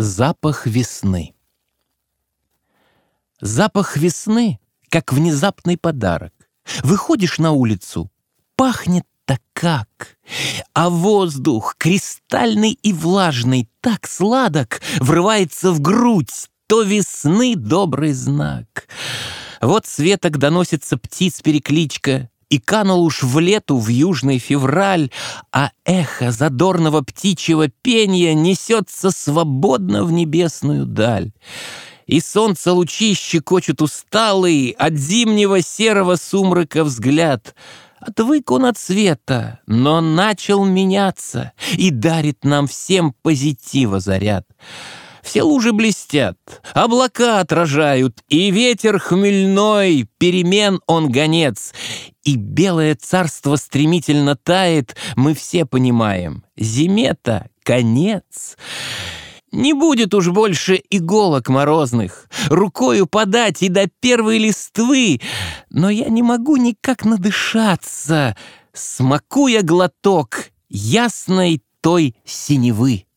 Запах весны Запах весны, как внезапный подарок. Выходишь на улицу, пахнет-то как. А воздух, кристальный и влажный, так сладок, врывается в грудь, то весны добрый знак. Вот с веток доносится птиц перекличка, и канул уж в лету, в южный февраль, а эхо задорного птичьего пения несется свободно в небесную даль. И солнце лучи щекочут усталый от зимнего серого сумрака взгляд. Отвык он от света, но начал меняться и дарит нам всем позитива заряд. Все лужи блестят, облака отражают, и ветер хмельной, перемен он гонец. И белое царство стремительно тает, мы все понимаем, зиме-то конец. Не будет уж больше иголок морозных, рукою подать и до первой листвы, но я не могу никак надышаться, смакуя глоток ясной той синевы.